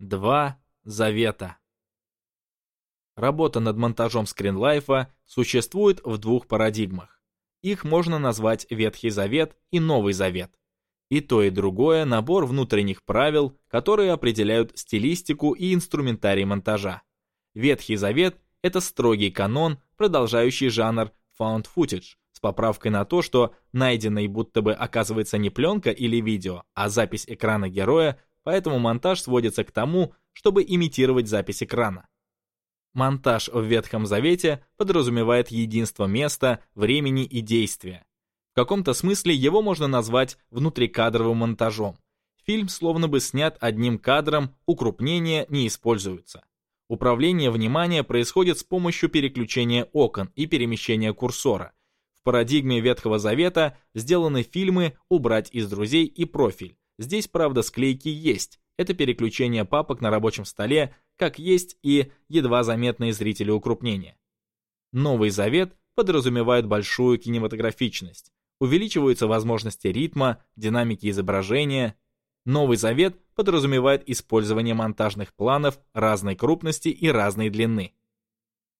Два завета. Работа над монтажом скринлайфа существует в двух парадигмах. Их можно назвать Ветхий Завет и Новый Завет. И то, и другое – набор внутренних правил, которые определяют стилистику и инструментарий монтажа. Ветхий Завет – это строгий канон, продолжающий жанр found footage, с поправкой на то, что найденной будто бы оказывается не пленка или видео, а запись экрана героя, поэтому монтаж сводится к тому, чтобы имитировать запись экрана. Монтаж в Ветхом Завете подразумевает единство места, времени и действия. В каком-то смысле его можно назвать внутрикадровым монтажом. Фильм словно бы снят одним кадром, укрупнения не используются. Управление внимания происходит с помощью переключения окон и перемещения курсора. В парадигме Ветхого Завета сделаны фильмы «Убрать из друзей» и «Профиль». Здесь, правда, склейки есть. Это переключение папок на рабочем столе, как есть и едва заметные зрителю укрупнения. Новый Завет подразумевает большую кинематографичность. Увеличиваются возможности ритма, динамики изображения. Новый Завет подразумевает использование монтажных планов разной крупности и разной длины.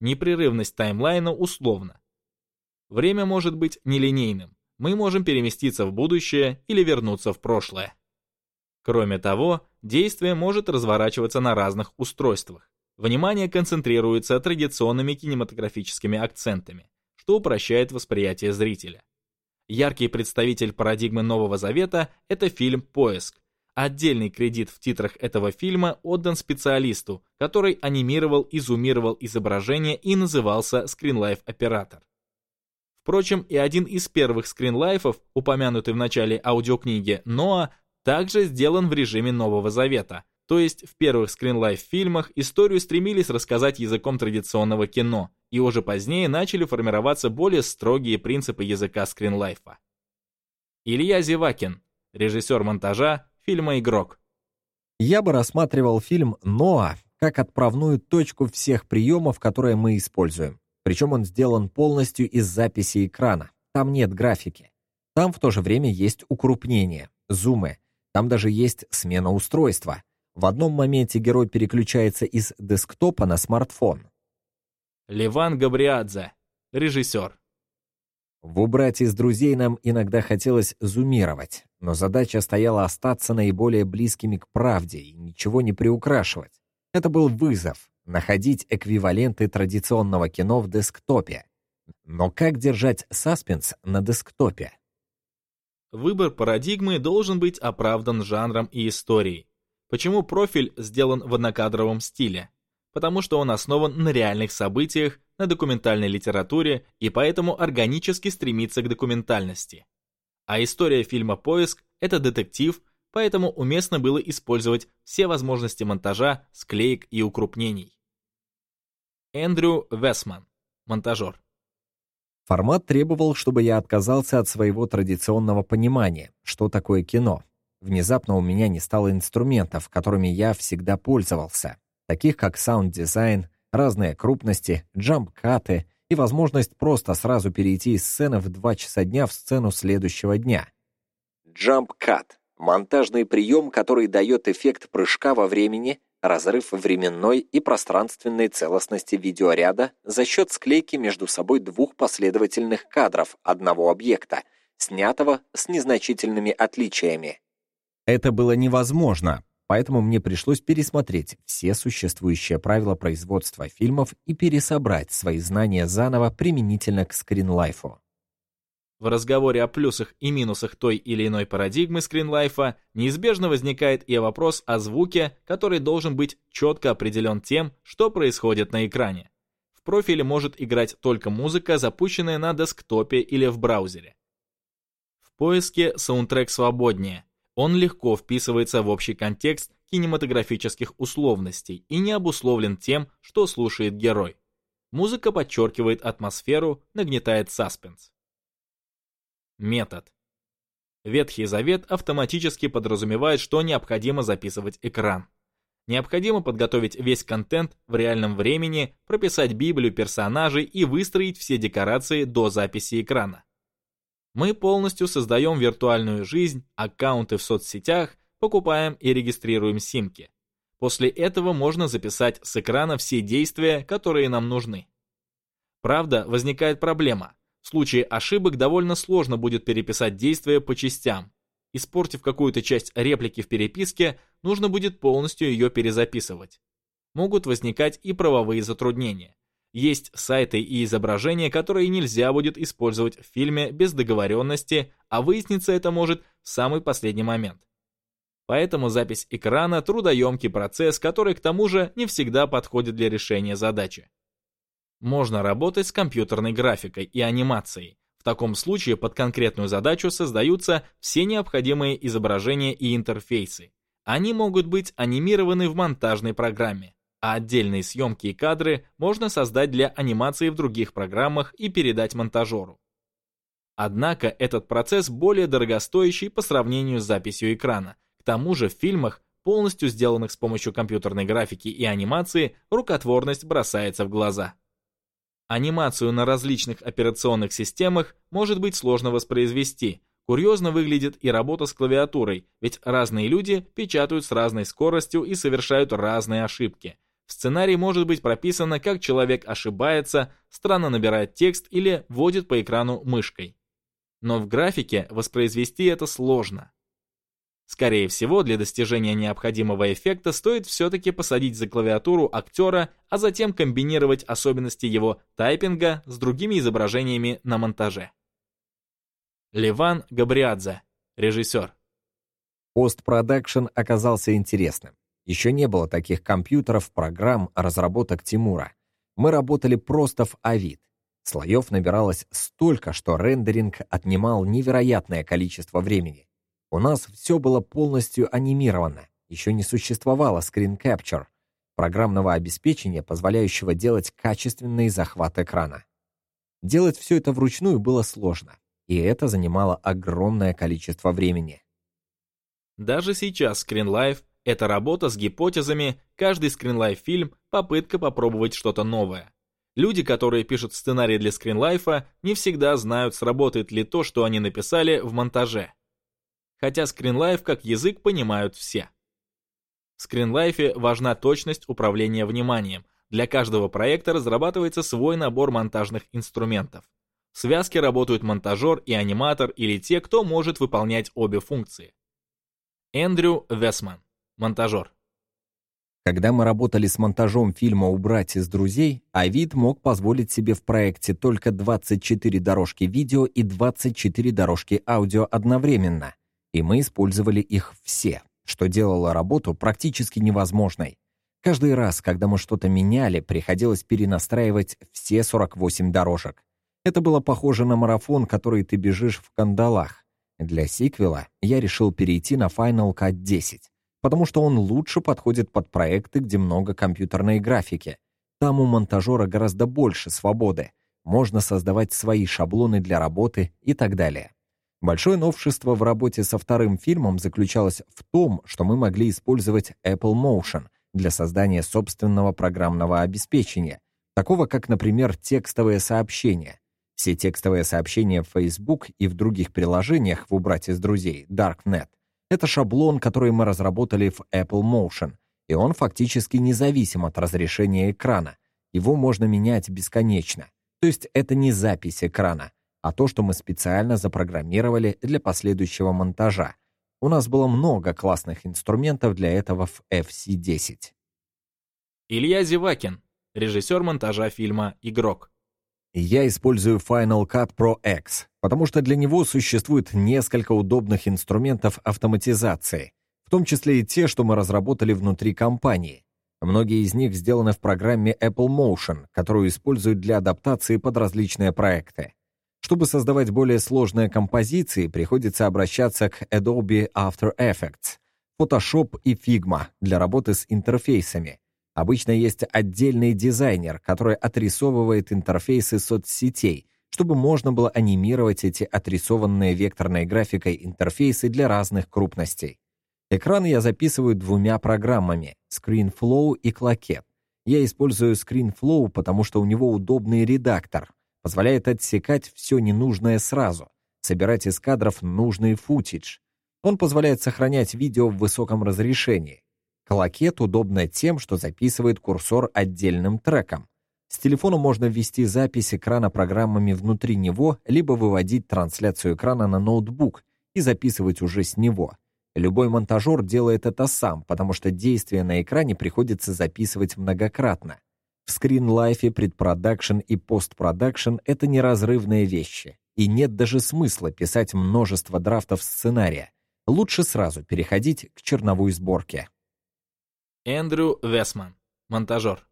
Непрерывность таймлайна условна. Время может быть нелинейным. Мы можем переместиться в будущее или вернуться в прошлое. Кроме того, действие может разворачиваться на разных устройствах. Внимание концентрируется традиционными кинематографическими акцентами, что упрощает восприятие зрителя. Яркий представитель парадигмы Нового Завета – это фильм «Поиск». Отдельный кредит в титрах этого фильма отдан специалисту, который анимировал и зумировал изображение и назывался скринлайф-оператор. Впрочем, и один из первых скринлайфов, упомянутый в начале аудиокниги Ноа, также сделан в режиме Нового Завета, то есть в первых скринлайф-фильмах историю стремились рассказать языком традиционного кино, и уже позднее начали формироваться более строгие принципы языка скринлайфа. Илья Зевакин, режиссер монтажа фильма «Игрок». Я бы рассматривал фильм «Ноа» как отправную точку всех приемов, которые мы используем. Причем он сделан полностью из записи экрана. Там нет графики. Там в то же время есть укрупнение, зумы, там даже есть смена устройства. В одном моменте герой переключается из десктопа на смартфон. Леван Габриадзе, режиссер. В «Убрать из друзей» нам иногда хотелось зумировать, но задача стояла остаться наиболее близкими к правде и ничего не приукрашивать. Это был вызов — находить эквиваленты традиционного кино в десктопе. Но как держать саспенс на десктопе? Выбор парадигмы должен быть оправдан жанром и историей. Почему профиль сделан в однокадровом стиле? Потому что он основан на реальных событиях, на документальной литературе и поэтому органически стремится к документальности. А история фильма «Поиск» — это детектив, поэтому уместно было использовать все возможности монтажа, склеек и укрупнений. Эндрю Весман, монтажер. Формат требовал, чтобы я отказался от своего традиционного понимания, что такое кино. Внезапно у меня не стало инструментов, которыми я всегда пользовался, таких как саунд-дизайн, разные крупности, джамп-каты и возможность просто сразу перейти из сцены в 2 часа дня в сцену следующего дня. Джамп-кат — монтажный прием, который дает эффект прыжка во времени разрыв временной и пространственной целостности видеоряда за счет склейки между собой двух последовательных кадров одного объекта, снятого с незначительными отличиями. Это было невозможно, поэтому мне пришлось пересмотреть все существующие правила производства фильмов и пересобрать свои знания заново применительно к скринлайфу. В разговоре о плюсах и минусах той или иной парадигмы скринлайфа неизбежно возникает и вопрос о звуке, который должен быть четко определен тем, что происходит на экране. В профиле может играть только музыка, запущенная на десктопе или в браузере. В поиске саундтрек свободнее. Он легко вписывается в общий контекст кинематографических условностей и не обусловлен тем, что слушает герой. Музыка подчеркивает атмосферу, нагнетает саспенс. Метод. Ветхий Завет автоматически подразумевает, что необходимо записывать экран. Необходимо подготовить весь контент в реальном времени, прописать Библию персонажей и выстроить все декорации до записи экрана. Мы полностью создаем виртуальную жизнь, аккаунты в соцсетях, покупаем и регистрируем симки. После этого можно записать с экрана все действия, которые нам нужны. Правда, возникает проблема. В случае ошибок довольно сложно будет переписать действия по частям. Испортив какую-то часть реплики в переписке, нужно будет полностью ее перезаписывать. Могут возникать и правовые затруднения. Есть сайты и изображения, которые нельзя будет использовать в фильме без договоренности, а выясниться это может в самый последний момент. Поэтому запись экрана – трудоемкий процесс, который к тому же не всегда подходит для решения задачи. Можно работать с компьютерной графикой и анимацией. В таком случае под конкретную задачу создаются все необходимые изображения и интерфейсы. Они могут быть анимированы в монтажной программе, а отдельные съемки и кадры можно создать для анимации в других программах и передать монтажеру. Однако этот процесс более дорогостоящий по сравнению с записью экрана – тому же в фильмах, полностью сделанных с помощью компьютерной графики и анимации, рукотворность бросается в глаза. Анимацию на различных операционных системах может быть сложно воспроизвести. Курьезно выглядит и работа с клавиатурой, ведь разные люди печатают с разной скоростью и совершают разные ошибки. В сценарии может быть прописано, как человек ошибается, странно набирает текст или вводит по экрану мышкой. Но в графике воспроизвести это сложно. Скорее всего, для достижения необходимого эффекта стоит все-таки посадить за клавиатуру актера, а затем комбинировать особенности его тайпинга с другими изображениями на монтаже. Леван Габриадзе, режиссер. Постпродакшн оказался интересным. Еще не было таких компьютеров, программ, разработок Тимура. Мы работали просто в Авид. Слоев набиралось столько, что рендеринг отнимал невероятное количество времени. У нас все было полностью анимировано. Еще не существовало Screen Capture, программного обеспечения, позволяющего делать качественный захват экрана. Делать все это вручную было сложно, и это занимало огромное количество времени. Даже сейчас Screen Life — это работа с гипотезами, каждый Screen Life фильм — попытка попробовать что-то новое. Люди, которые пишут сценарий для Screen Life, не всегда знают, сработает ли то, что они написали в монтаже хотя скринлайф как язык понимают все. В скринлайфе важна точность управления вниманием. Для каждого проекта разрабатывается свой набор монтажных инструментов. В связке работают монтажер и аниматор или те, кто может выполнять обе функции. Эндрю Весман, монтажер. Когда мы работали с монтажом фильма «Убрать из друзей», Авид мог позволить себе в проекте только 24 дорожки видео и 24 дорожки аудио одновременно и мы использовали их все, что делало работу практически невозможной. Каждый раз, когда мы что-то меняли, приходилось перенастраивать все 48 дорожек. Это было похоже на марафон, который ты бежишь в кандалах. Для сиквела я решил перейти на Final Cut 10, потому что он лучше подходит под проекты, где много компьютерной графики. Там у монтажера гораздо больше свободы. Можно создавать свои шаблоны для работы и так далее. Большое новшество в работе со вторым фильмом заключалось в том, что мы могли использовать Apple Motion для создания собственного программного обеспечения, такого как, например, текстовые сообщения. Все текстовые сообщения в Facebook и в других приложениях в «Убрать из друзей» Darknet — это шаблон, который мы разработали в Apple Motion, и он фактически независим от разрешения экрана. Его можно менять бесконечно. То есть это не запись экрана, а то, что мы специально запрограммировали для последующего монтажа. У нас было много классных инструментов для этого в FC10. Илья Зевакин, режиссер монтажа фильма «Игрок». Я использую Final Cut Pro X, потому что для него существует несколько удобных инструментов автоматизации, в том числе и те, что мы разработали внутри компании. Многие из них сделаны в программе Apple Motion, которую используют для адаптации под различные проекты. Чтобы создавать более сложные композиции, приходится обращаться к Adobe After Effects, Photoshop и Figma для работы с интерфейсами. Обычно есть отдельный дизайнер, который отрисовывает интерфейсы соцсетей, чтобы можно было анимировать эти отрисованные векторной графикой интерфейсы для разных крупностей. Экран я записываю двумя программами — ScreenFlow и Clocket. Я использую ScreenFlow, потому что у него удобный редактор, позволяет отсекать все ненужное сразу, собирать из кадров нужный footage. Он позволяет сохранять видео в высоком разрешении. Claquette удобно тем, что записывает курсор отдельным треком. С телефона можно ввести запись экрана программами внутри него, либо выводить трансляцию экрана на ноутбук и записывать уже с него. Любой монтажер делает это сам, потому что действие на экране приходится записывать многократно. В скринлайфе предпродакшн и постпродакшн — это неразрывные вещи, и нет даже смысла писать множество драфтов сценария. Лучше сразу переходить к черновой сборке. Эндрю Весман, монтажер.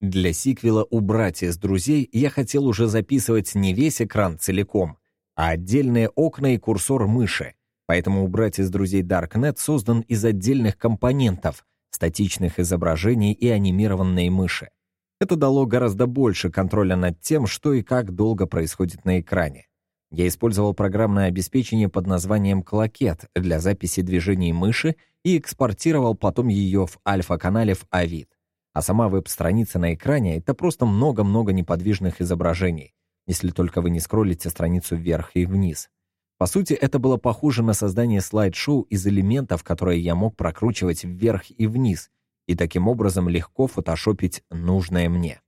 Для сиквела «Убрать из друзей» я хотел уже записывать не весь экран целиком, а отдельные окна и курсор мыши, поэтому «Убрать из друзей Darknet» создан из отдельных компонентов, статичных изображений и анимированной мыши. Это дало гораздо больше контроля над тем, что и как долго происходит на экране. Я использовал программное обеспечение под названием «Клокет» для записи движений мыши и экспортировал потом ее в альфа-канале в Avid. А сама веб-страница на экране — это просто много-много неподвижных изображений, если только вы не скроллите страницу вверх и вниз. По сути, это было похоже на создание слайд-шоу из элементов, которые я мог прокручивать вверх и вниз, и таким образом легко фотошопить нужное мне.